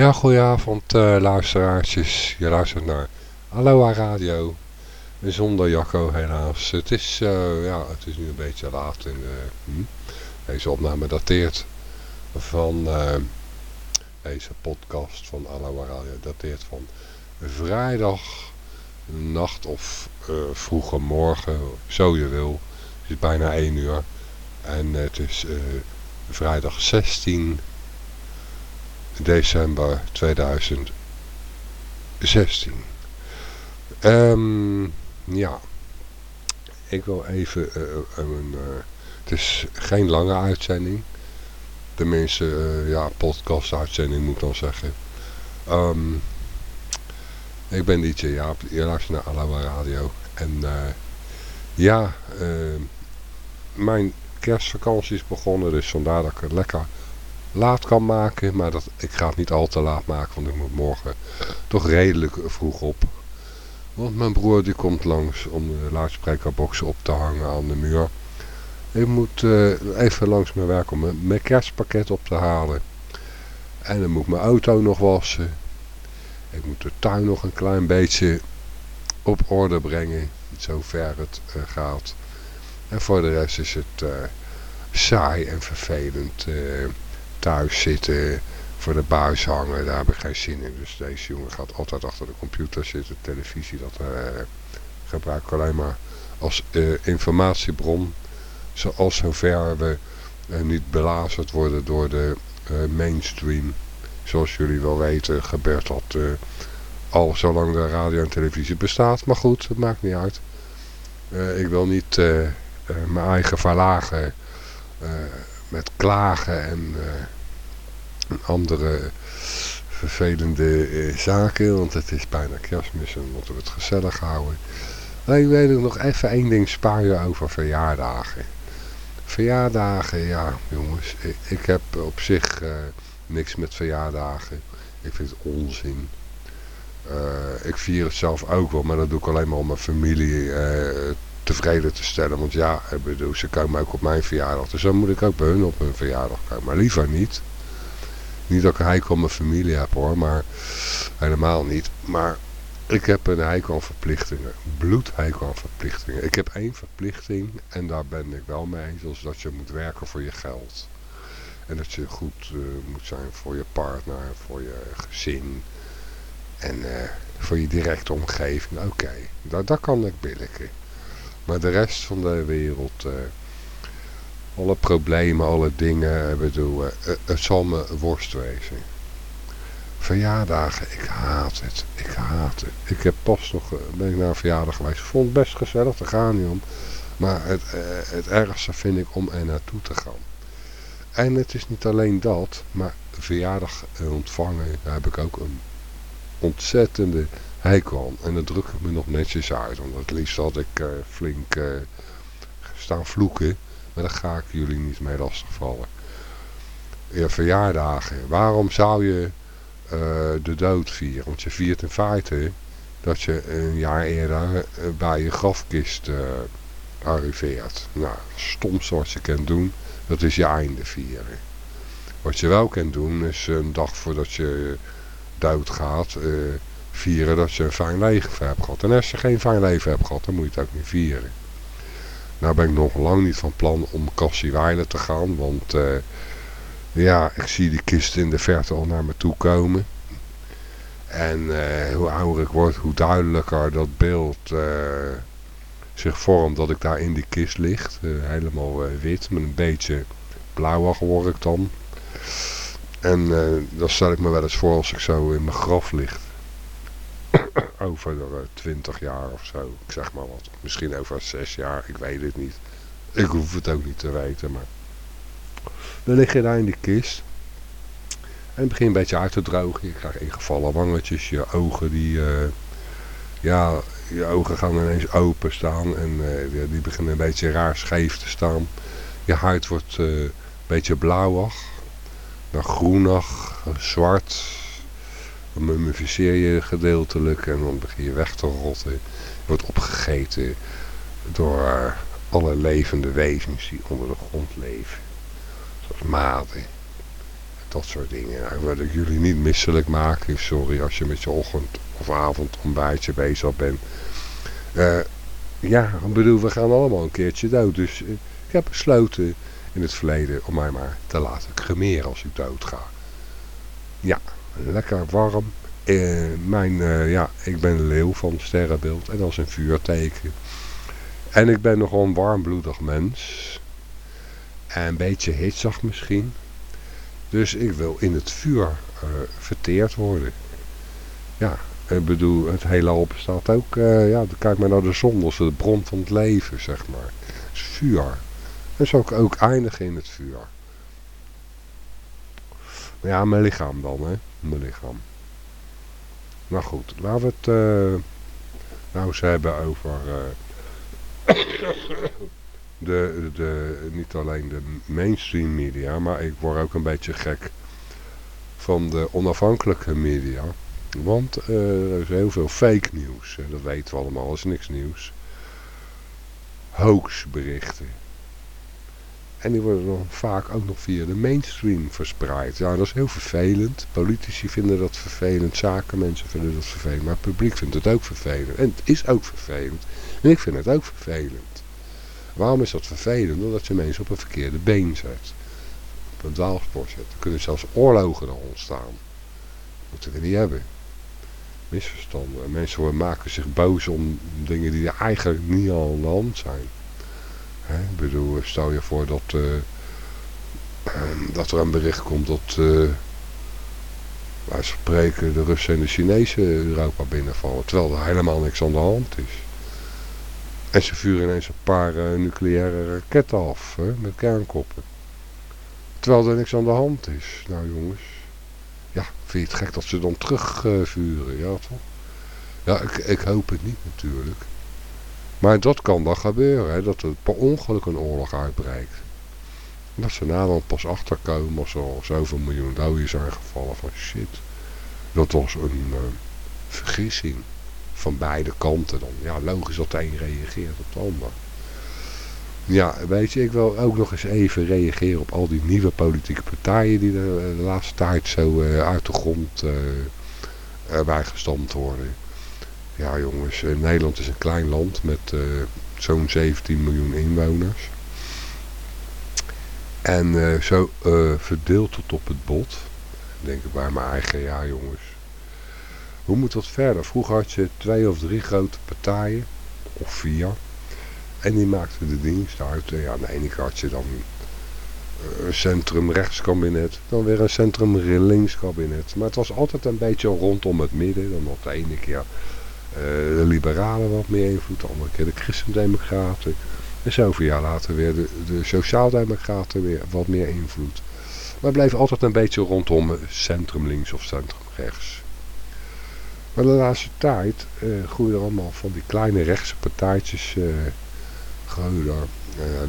Ja, goedenavond uh, luisteraartjes. Je luistert naar Aloha Radio. Zonder Jacco helaas. Het is, uh, ja, het is nu een beetje laat. In, hm? Deze opname dateert van deze podcast van Aloha Radio. Dateert van vrijdag nacht of vroege morgen. Zo je wil. Het is bijna 1 uur. En het is vrijdag 16 december 2016. Um, ja, ik wil even uh, een, uh, het is geen lange uitzending. Tenminste, uh, ja, podcast uitzending moet ik dan zeggen. Um, ik ben DJ Jaap, je luistert naar Radio. En ja, mijn kerstvakantie is begonnen, dus vandaar dat ik lekker laat kan maken. Maar dat, ik ga het niet al te laat maken, want ik moet morgen toch redelijk vroeg op. Want mijn broer die komt langs om de luidsprekerboxen op te hangen aan de muur. Ik moet uh, even langs mijn werk om mijn, kerstpakket op te halen. En dan moet mijn auto nog wassen. Ik moet de tuin nog een klein beetje op orde brengen. Zover het uh, gaat. En voor de rest is het uh, saai en vervelend thuis zitten, voor de buis hangen, daar heb ik geen zin in. Dus deze jongen gaat altijd achter de computer zitten, televisie, dat uh, gebruik ik alleen maar als uh, informatiebron. Zoals zover we uh, niet belazerd worden door de mainstream. Zoals jullie wel weten gebeurt dat al zolang de radio en televisie bestaat. Maar goed, het maakt niet uit. ik wil niet mijn eigen verlagen met klagen en uh, andere vervelende uh, zaken. Want het is bijna kerstmis en moeten we het gezellig houden. Alleen weet ik nog even één ding sparen over verjaardagen. Verjaardagen, ja jongens. Ik, heb op zich uh, niks met verjaardagen. Ik vind het onzin. ik vier het zelf ook wel, maar dat doe ik alleen maar om mijn familie tevreden te stellen. Want ja, ik bedoel, ze komen ook op mijn verjaardag. Dus dan moet ik ook bij hun op hun verjaardag komen. Maar liever niet. Niet dat ik een heikel mijn familie heb hoor, maar helemaal niet. Maar ik heb een heikel aan verplichtingen. Bloedheikel aan verplichtingen. Ik heb één verplichting en daar ben ik wel mee. Dus dat je moet werken voor je geld. En dat je goed uh, moet zijn voor je partner, voor je gezin. En uh, voor je directe omgeving. Oké, okay. dat kan ik billiken. Maar de rest van de wereld, uh, alle problemen, alle dingen, bedoel, uh, het zal me worst wezen. Verjaardagen, ik haat het. Ik haat het. Ik heb pas nog, ben ik naar een verjaardag geweest. Vond het best gezellig, daar gaat niet om. Maar het, het ergste vind ik om er naartoe te gaan. En het is niet alleen dat, maar verjaardag ontvangen, daar heb ik ook een ontzettende hekel En dan druk me nog netjes uit. Want het liefst had ik uh, flink uh, staan vloeken. Maar daar ga ik jullie niet mee lastigvallen. Ja, verjaardagen. Waarom zou je uh, de dood vieren? Want je viert in feite dat je een jaar eerder bij je grafkist arriveert. Nou, stomste wat je kan doen, dat is je einde vieren. Wat je wel kan doen, is een dag voordat je doodgaat vieren dat je een fijn leven hebt gehad. En als je geen fijn leven hebt gehad, dan moet je het ook niet vieren. Nou ben ik nog lang niet van plan om Cassiewijlen te gaan, want uh, ja, ik zie die kist in de verte al naar me toe komen. En uh, hoe ouder ik word, hoe duidelijker dat beeld uh, zich vormt dat ik daar in die kist ligt. helemaal wit, met een beetje blauwig word ik dan. En dan stel ik me wel eens voor als ik zo in mijn graf ligt over uh, 20 jaar of zo. Ik zeg maar wat. Misschien over 6 jaar. Ik weet het niet. Ik hoef het ook niet te weten. Maar dan lig je daar in die kist. En het begint een beetje uit te drogen. Je krijgt ingevallen wangetjes. Je ogen die... Uh, ja, je ogen gaan ineens open staan. En uh, die beginnen een beetje raar scheef te staan. Je huid wordt een beetje blauwig. Dan groenig. Zwart mummificeer je gedeeltelijk en dan begin je weg te rotten. Je wordt opgegeten door alle levende wezens die onder de grond leven. Zoals maden, Dat soort dingen. Nou, wil ik jullie niet misselijk maken. Sorry als je met je ochtend of avond ontbijtje bezig bent. Uh, ja, ik bedoel, we gaan allemaal een keertje dood. Dus ik heb besloten in het verleden om mij maar te laten cremeren als ik dood ga. Ja, lekker warm. Uh, mijn, uh, ja, ik ben leeuw van sterrenbeeld en dat is een vuurteken. En ik ben nogal een warmbloedig mens. En een beetje hitsig misschien. Dus ik wil in het vuur uh, verteerd worden. Ja, ik bedoel, het hele al bestaat ook... Uh, ja, kijk maar naar de zon, is de bron van het leven, zeg maar. Het is vuur. En zou ik ook eindigen in het vuur. Ja, mijn lichaam dan, hè. Mijn lichaam. Nou goed, laten we het uh, nou eens hebben over... Uh, de, de, niet alleen de mainstream media, maar ik word ook een beetje gek van de onafhankelijke media. Want uh, er is heel veel fake nieuws, dat weten we allemaal, dat is niks nieuws. Hoaxberichten. En die worden dan vaak ook nog via de mainstream verspreid. Ja, dat is heel vervelend. Politici vinden dat vervelend, zakenmensen vinden dat vervelend, maar het publiek vindt het ook vervelend. En het is ook vervelend. En ik vind het ook vervelend. Waarom is dat vervelend? Omdat je mensen op een verkeerde been zet. Op een dwaalspoor zet. Er kunnen zelfs oorlogen dan ontstaan. Dat moeten we niet hebben. Misverstanden. Mensen maken zich boos om dingen die eigenlijk niet al aan de hand zijn. Ik bedoel, stel je voor dat, uh, dat er een bericht komt dat... Uh, spreken de Russen en de Chinezen Europa binnenvallen. Terwijl er helemaal niks aan de hand is. En ze vuren ineens een paar uh, nucleaire raketten af, hè, met kernkoppen. Terwijl er niks aan de hand is. Nou jongens, ja, vind je het gek dat ze dan terugvuren, ja toch? Ja, ik, ik hoop het niet natuurlijk. Maar dat kan dan gebeuren, hè, dat er per ongeluk een oorlog uitbreekt. Dat ze na dan pas achterkomen als er al zoveel miljoen doden zijn gevallen van shit. Dat was een uh, vergissing van beide kanten dan. Ja, logisch dat de een reageert op de ander. Ja, weet je, ik wil ook nog eens even reageren op al die nieuwe politieke partijen die de, de laatste tijd zo uh, uit de grond uh, erbij gestampt worden. Ja jongens, Nederland is een klein land met uh, zo'n 17 miljoen inwoners. En zo verdeeld tot op het bot. Denk ik bij mijn eigen, ja jongens. Hoe moet dat verder? Vroeger had je twee of drie grote partijen, of vier. En die maakten de dienst uit. Ja, aan de ene kant had je dan een centrum-rechtskabinet, dan weer een centrum-linkskabinet. Maar het was altijd een beetje rondom het midden. Dan had de ene keer uh, de liberalen wat meer invloed, de andere keer de christendemocraten. En zoveel jaar later weer de, de sociaaldemocraten weer wat meer invloed. Maar bleef altijd een beetje rondom centrum links of centrum rechts. Maar de laatste tijd uh, groeien er allemaal van die kleine rechtse partijtjes uh, groeien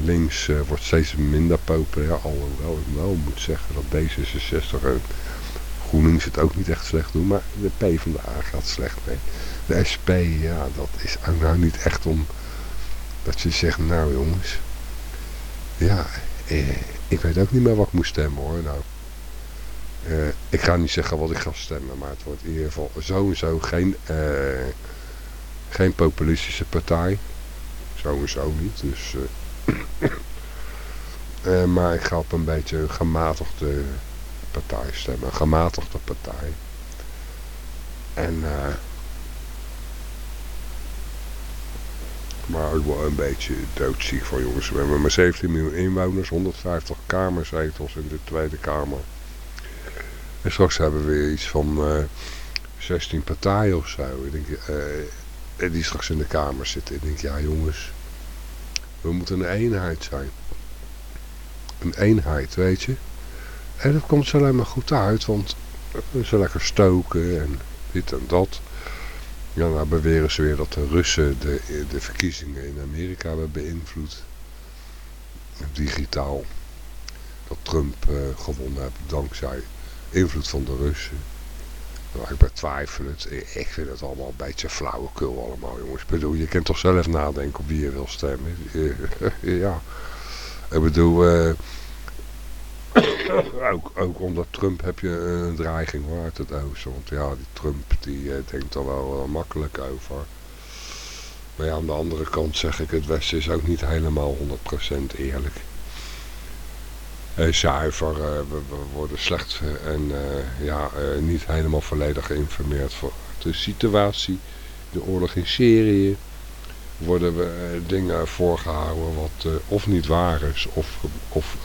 links wordt steeds minder populair. Alhoewel ik wel moet zeggen dat D66 en GroenLinks het ook niet echt slecht doen. Maar de PvdA gaat slecht mee. De SP, ja, dat is nou niet echt om... Dat je zegt, nou jongens... Ja, ik weet ook niet meer wat ik moet stemmen hoor. Nou, uh, ik ga niet zeggen wat ik ga stemmen, maar het wordt in ieder geval sowieso geen, uh, geen populistische partij. Sowieso niet, dus... Uh, maar ik ga op een beetje een gematigde partij stemmen, een gematigde partij. En... maar ook wel een beetje doodziek van jongens. We hebben maar 17 miljoen inwoners, 150 kamerzetels in de Tweede Kamer. En straks hebben we weer iets van uh, eh, 16 partijen of zo. Ik denk, uh, die straks in de Kamer zitten. Ik denk, ja jongens, we moeten een eenheid zijn. Een eenheid, weet je. En dat komt zo alleen maar goed uit, want ze lekker stoken en dit en dat. Ja, nou beweren ze weer dat de Russen de, de verkiezingen in Amerika hebben beïnvloed. Digitaal. Dat Trump uh, gewonnen heeft dankzij invloed van de Russen. Nou, ik betwijfel het. Ik vind het allemaal een beetje flauwekul allemaal, jongens. Ik bedoel, je kunt toch zelf nadenken op wie je wil stemmen. ja. Ik bedoel, uh, ook, ook onder Trump heb je een dreiging hoor, uit het oosten. Want ja, die Trump die eh, denkt er wel, wel makkelijk over. Maar ja, aan de andere kant zeg ik, het Westen is ook niet helemaal 100% eerlijk. Uh, zuiver, we, we, worden slecht en ja, niet helemaal volledig geïnformeerd voor de situatie. De oorlog in Syrië worden we dingen voorgehouden wat of niet waar is of, of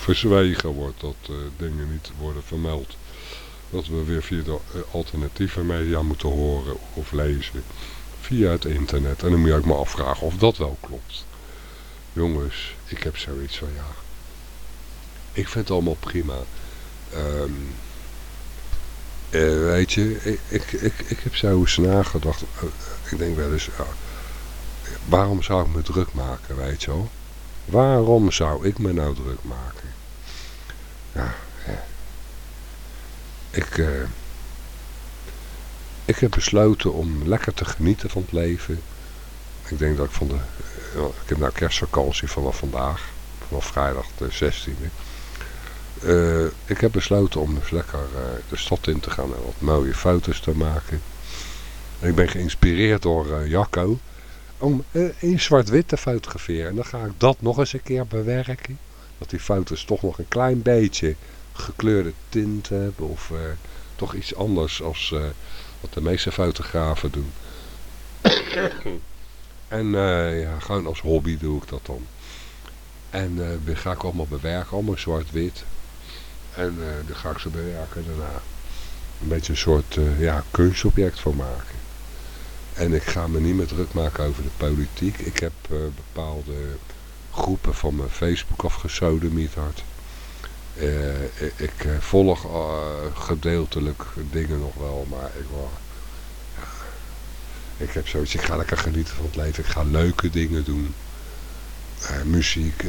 verzwegen wordt. Dat dingen niet worden vermeld. Dat we weer via de alternatieve media moeten horen of lezen via het internet. En dan moet je ook afvragen of dat wel klopt. Jongens, ik heb zoiets van ja. Ik vind het allemaal prima. Um, uh, weet je, ik, ik, ik, ik heb zo eens nagedacht. Ik denk wel eens, waarom zou ik me druk maken, weet je wel? Waarom zou ik me nou druk maken? Ja, ja. ik... Ik heb besloten om lekker te genieten van het leven. Ik denk dat ik van de... Eh, ik heb nou kerstvakantie vanaf vandaag. Vanaf vrijdag de 16e. Uh, ik heb besloten om dus lekker uh, de stad in te gaan en wat mooie foto's te maken. ik ben geïnspireerd door Jacco om in zwart-wit te fotograferen. En dan ga ik dat nog eens een keer bewerken. Dat die foto's toch nog een klein beetje gekleurde tint hebben. Of toch iets anders als wat de meeste fotografen doen. en uh, ja, gewoon als hobby doe ik dat dan. En uh, ga ik allemaal bewerken, allemaal zwart-wit. En dan ga ik ze bewerken daarna. Een beetje een soort ja, kunstobject van maken. En ik ga me niet meer druk maken over de politiek. Ik heb bepaalde groepen van mijn Facebook afgesodemieterd. Uh, ik volg uh, gedeeltelijk dingen nog wel, maar ik, ik heb zoiets, ik ga lekker genieten van het leven. Ik ga leuke dingen doen. Muziek.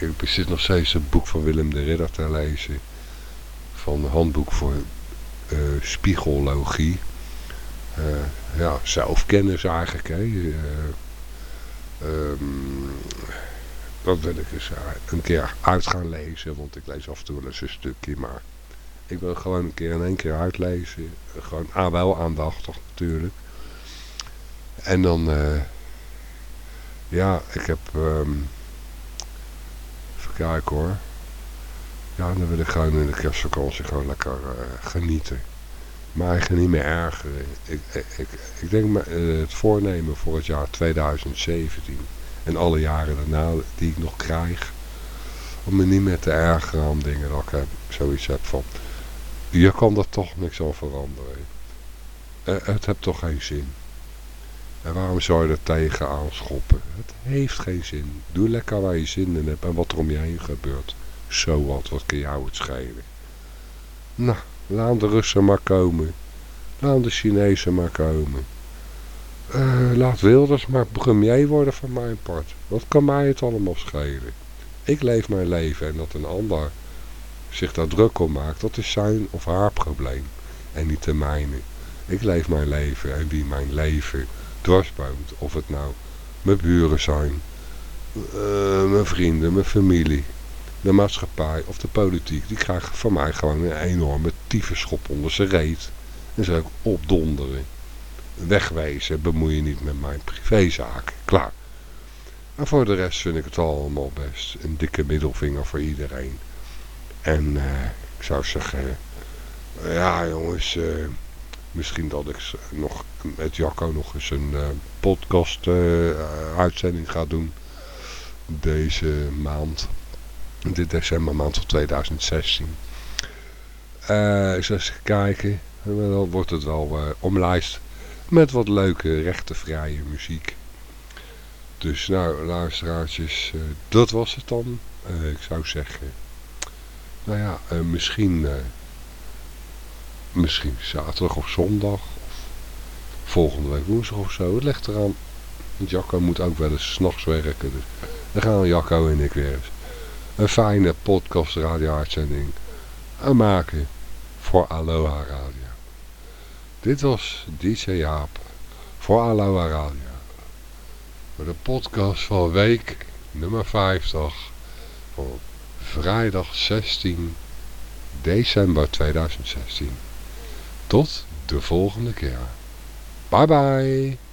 ik bezit nog steeds een boek van Willem de Ridder te lezen. Van handboek voor spiegologie. Ja, zelfkennis eigenlijk. Hè. Um, dat wil ik eens een keer uit gaan lezen. Want ik lees af en toe wel eens een stukje. Maar ik wil gewoon een keer in één keer uitlezen. Gewoon ah, wel aandachtig natuurlijk. En dan... Uh, ja, ik heb... Um, even kijken hoor. Ja, dan wil ik gewoon in de kerstvakantie gewoon lekker genieten. Maar eigenlijk niet meer ergeren. Ik, ik, ik, ik denk me, uh, het voornemen voor het jaar 2017 en alle jaren daarna die ik nog krijg. Om me niet meer te ergeren aan dingen dat ik zoiets heb van. Je kan er toch niks aan veranderen. Uh, het heeft toch geen zin. En waarom zou je er tegenaan schoppen? Het heeft geen zin. Doe lekker waar je zin in hebt en wat er om je heen gebeurt. Zo wat, wat kan jou het schelen? Nou, laat de Russen maar komen. Laat de Chinezen maar komen. Uh, laat Wilders maar premier worden van mijn part. Wat kan mij het allemaal schelen? Ik leef mijn leven en dat een ander zich daar druk om maakt, dat is zijn of haar probleem. En niet de mijne. Ik leef mijn leven en wie mijn leven dwarsboomt, of het nou mijn buren zijn, uh, mijn vrienden, mijn familie, de maatschappij of de politiek, die krijgen van mij gewoon een enorme schop onder zijn reet. En ze ook opdonderen wegwijzen, bemoei je niet met mijn privézaken. Klaar. En voor de rest vind ik het allemaal best. Een dikke middelvinger voor iedereen. En uh, ik zou zeggen, ja jongens, uh, misschien dat ik nog met Jacco nog eens een podcast uitzending ga doen. Deze maand. Dit decembermaand van 2016. eens eens kijken. dan wordt het wel omlijst met wat leuke, rechtenvrije muziek. Dus nou, luisteraartjes, uh, dat was het dan. Uh, ik zou zeggen, nou ja, uh, misschien, misschien zaterdag of zondag. Of volgende week woensdag of zo. Het ligt eraan. Want Jacco moet ook wel eens s'nachts werken. Dus dan gaan Jacco en ik weer eens een fijne podcast radio uitzending maken voor Aloha Radio. Dit was DJ Jaap voor Aloha Radio. Voor de podcast van week nummer 50 van vrijdag 16 december 2016. Tot de volgende keer. Bye bye.